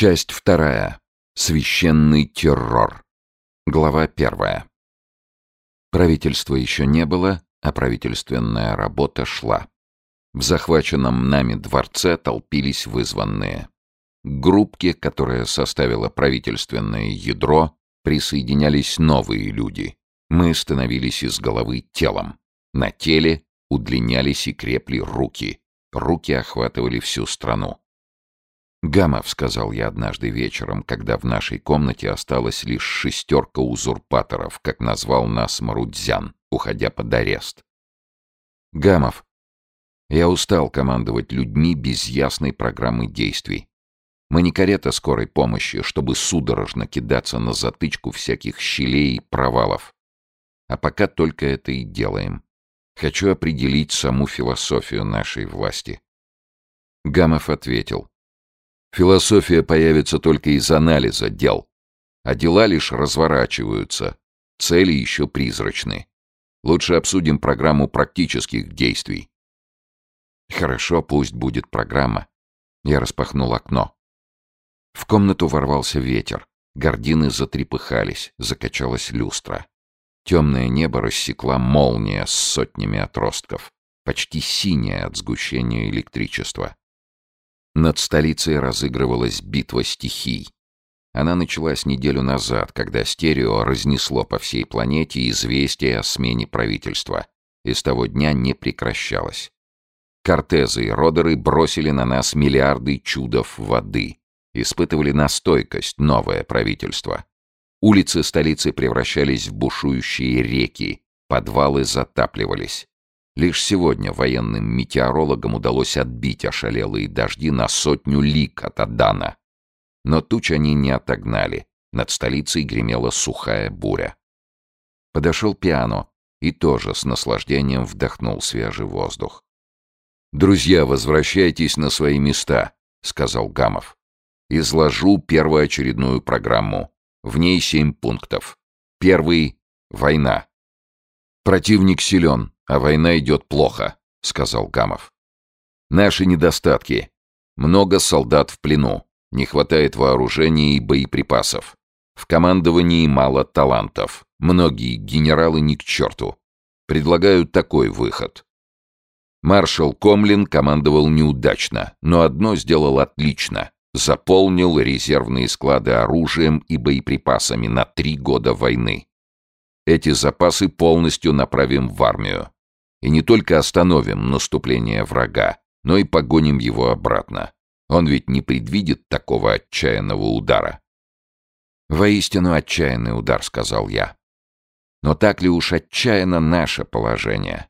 Часть вторая. Священный террор. Глава первая. Правительства еще не было, а правительственная работа шла. В захваченном нами дворце толпились вызванные. К группке, которая составила правительственное ядро, присоединялись новые люди. Мы становились из головы телом. На теле удлинялись и крепли руки. Руки охватывали всю страну. «Гамов», — сказал я однажды вечером, когда в нашей комнате осталась лишь шестерка узурпаторов, как назвал нас Марудзян, уходя под арест. «Гамов, я устал командовать людьми без ясной программы действий. Мы не карета скорой помощи, чтобы судорожно кидаться на затычку всяких щелей и провалов. А пока только это и делаем. Хочу определить саму философию нашей власти». Гамов ответил. Философия появится только из анализа дел. А дела лишь разворачиваются. Цели еще призрачны. Лучше обсудим программу практических действий. Хорошо, пусть будет программа. Я распахнул окно. В комнату ворвался ветер. Гордины затрепыхались, закачалась люстра. Темное небо рассекла молния с сотнями отростков, почти синяя от сгущения электричества. Над столицей разыгрывалась битва стихий. Она началась неделю назад, когда стерео разнесло по всей планете известие о смене правительства. И с того дня не прекращалось. Кортезы и Родеры бросили на нас миллиарды чудов воды. Испытывали на стойкость новое правительство. Улицы столицы превращались в бушующие реки, подвалы затапливались. Лишь сегодня военным метеорологам удалось отбить ошалелые дожди на сотню лик от Адана. Но туч они не отогнали. Над столицей гремела сухая буря. Подошел пиано и тоже с наслаждением вдохнул свежий воздух. «Друзья, возвращайтесь на свои места», — сказал Гамов. «Изложу первоочередную программу. В ней семь пунктов. Первый — война. Противник силен, а война идет плохо», — сказал Гамов. «Наши недостатки. Много солдат в плену, не хватает вооружения и боеприпасов. В командовании мало талантов. Многие генералы ни к черту. Предлагаю такой выход. Маршал Комлин командовал неудачно, но одно сделал отлично. Заполнил резервные склады оружием и боеприпасами на три года войны. Эти запасы полностью направим в армию. И не только остановим наступление врага, но и погоним его обратно. Он ведь не предвидит такого отчаянного удара. «Воистину отчаянный удар», — сказал я. «Но так ли уж отчаянно наше положение?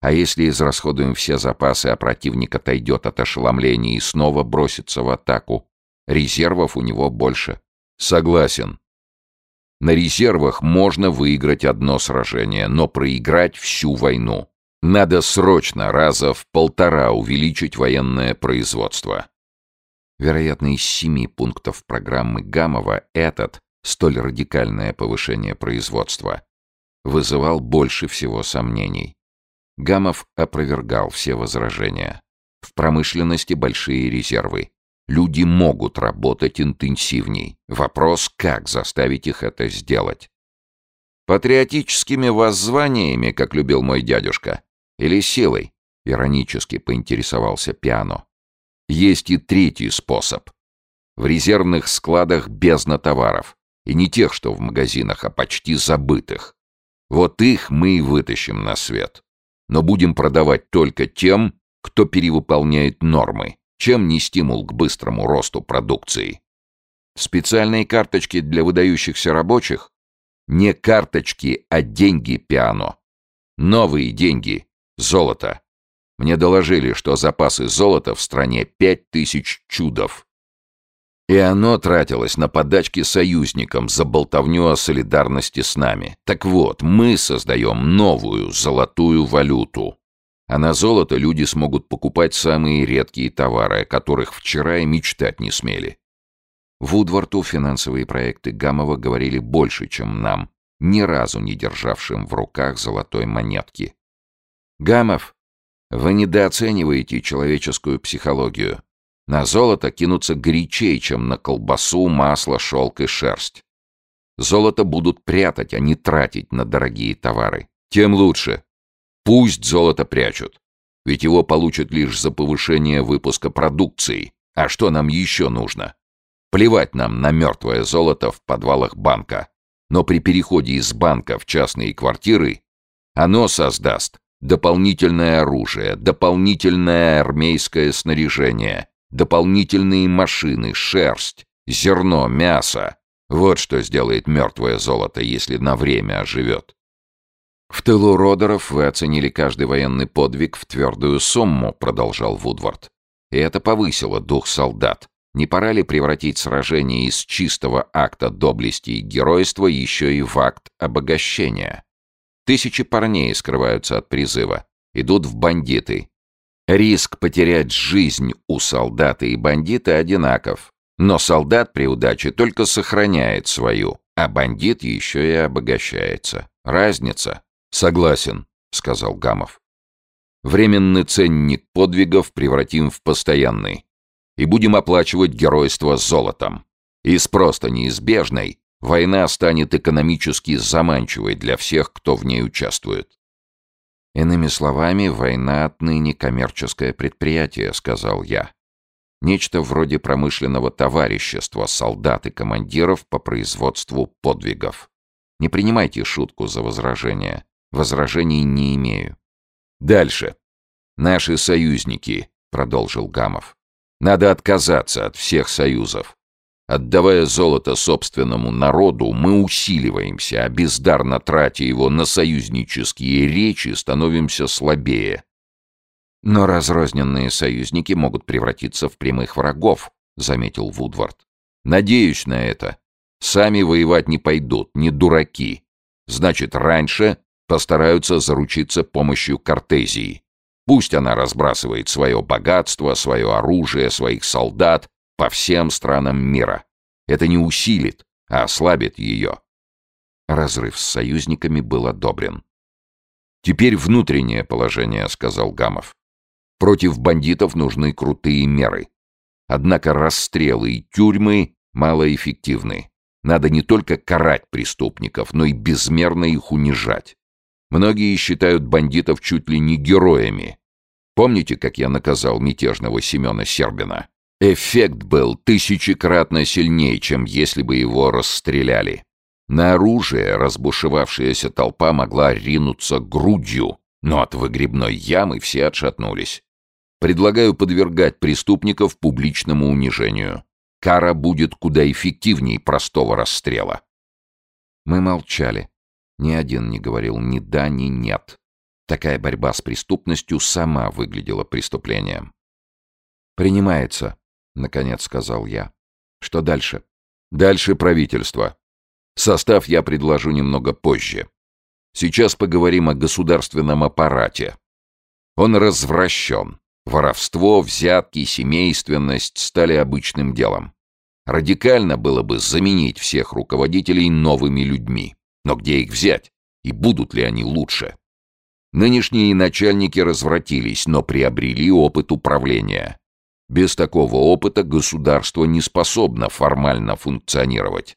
А если израсходуем все запасы, а противник отойдет от ошеломления и снова бросится в атаку? Резервов у него больше». «Согласен», на резервах можно выиграть одно сражение, но проиграть всю войну. Надо срочно раза в полтора увеличить военное производство. Вероятно, из семи пунктов программы Гамова этот, столь радикальное повышение производства, вызывал больше всего сомнений. Гамов опровергал все возражения. В промышленности большие резервы. Люди могут работать интенсивней. Вопрос, как заставить их это сделать. Патриотическими воззваниями, как любил мой дядюшка, или силой, иронически поинтересовался Пиано. Есть и третий способ. В резервных складах бездна товаров. И не тех, что в магазинах, а почти забытых. Вот их мы и вытащим на свет. Но будем продавать только тем, кто перевыполняет нормы, чем не стимул к быстрому росту продукции? Специальные карточки для выдающихся рабочих? Не карточки, а деньги пиано. Новые деньги. Золото. Мне доложили, что запасы золота в стране пять тысяч чудов. И оно тратилось на подачки союзникам за болтовню о солидарности с нами. Так вот, мы создаем новую золотую валюту. А на золото люди смогут покупать самые редкие товары, о которых вчера и мечтать не смели. Вудворту финансовые проекты Гамова говорили больше, чем нам, ни разу не державшим в руках золотой монетки. «Гамов, вы недооцениваете человеческую психологию. На золото кинутся горячей, чем на колбасу, масло, шелк и шерсть. Золото будут прятать, а не тратить на дорогие товары. Тем лучше. Пусть золото прячут. Ведь его получат лишь за повышение выпуска продукции. А что нам еще нужно? Плевать нам на мертвое золото в подвалах банка. Но при переходе из банка в частные квартиры оно создаст дополнительное оружие, дополнительное армейское снаряжение, дополнительные машины, шерсть, зерно, мясо. Вот что сделает мертвое золото, если на время оживет. «В тылу Родеров вы оценили каждый военный подвиг в твердую сумму», — продолжал Вудвард. «И это повысило дух солдат. Не пора ли превратить сражение из чистого акта доблести и геройства еще и в акт обогащения? Тысячи парней скрываются от призыва, идут в бандиты. Риск потерять жизнь у солдата и бандита одинаков, но солдат при удаче только сохраняет свою, а бандит еще и обогащается. Разница. Согласен, сказал Гамов. Временный ценник подвигов превратим в постоянный. И будем оплачивать геройство золотом. Из просто неизбежной война станет экономически заманчивой для всех, кто в ней участвует. Иными словами, война отныне коммерческое предприятие, сказал я. Нечто вроде промышленного товарищества солдат и командиров по производству подвигов. Не принимайте шутку за возражение. Возражений не имею. Дальше. Наши союзники, продолжил Гамов. Надо отказаться от всех союзов. Отдавая золото собственному народу, мы усиливаемся, а бездарно тратя его на союзнические речи, становимся слабее. Но разрозненные союзники могут превратиться в прямых врагов, заметил Вудвард. Надеюсь на это. Сами воевать не пойдут, не дураки. Значит, раньше постараются заручиться помощью Кортезии. Пусть она разбрасывает свое богатство, свое оружие, своих солдат по всем странам мира. Это не усилит, а ослабит ее. Разрыв с союзниками был одобрен. «Теперь внутреннее положение», — сказал Гамов. Против бандитов нужны крутые меры. Однако расстрелы и тюрьмы малоэффективны. Надо не только карать преступников, но и безмерно их унижать. Многие считают бандитов чуть ли не героями. Помните, как я наказал мятежного Семена Сербина? Эффект был тысячекратно сильнее, чем если бы его расстреляли. На оружие разбушевавшаяся толпа могла ринуться грудью, но от выгребной ямы все отшатнулись. Предлагаю подвергать преступников публичному унижению. Кара будет куда эффективнее простого расстрела. Мы молчали. Ни один не говорил ни да, ни нет. Такая борьба с преступностью сама выглядела преступлением. «Принимается», — наконец сказал я. «Что дальше?» «Дальше правительство. Состав я предложу немного позже. Сейчас поговорим о государственном аппарате. Он развращен. Воровство, взятки, семейственность стали обычным делом. Радикально было бы заменить всех руководителей новыми людьми. Но где их взять? И будут ли они лучше? Нынешние начальники развратились, но приобрели опыт управления. Без такого опыта государство не способно формально функционировать.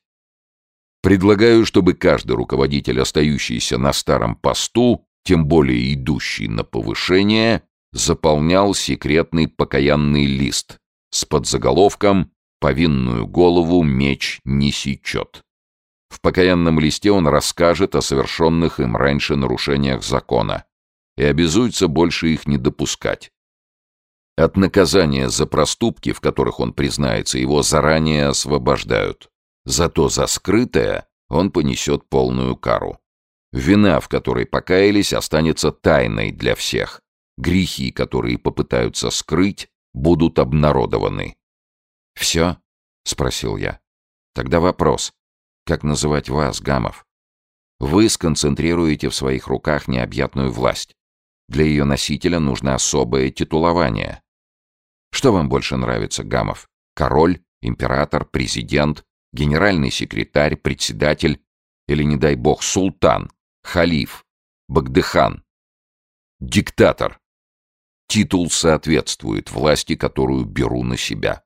Предлагаю, чтобы каждый руководитель, остающийся на старом посту, тем более идущий на повышение, заполнял секретный покаянный лист с подзаголовком «Повинную голову меч не сечет». В покаянном листе он расскажет о совершенных им раньше нарушениях закона и обязуется больше их не допускать. От наказания за проступки, в которых он признается, его заранее освобождают. Зато за скрытое он понесет полную кару. Вина, в которой покаялись, останется тайной для всех. Грехи, которые попытаются скрыть, будут обнародованы. «Все?» — спросил я. «Тогда вопрос. Как называть вас, Гамов? Вы сконцентрируете в своих руках необъятную власть. Для ее носителя нужно особое титулование. Что вам больше нравится, Гамов? Король, император, президент, генеральный секретарь, председатель или, не дай бог, султан, халиф, багдыхан, диктатор? Титул соответствует власти, которую беру на себя.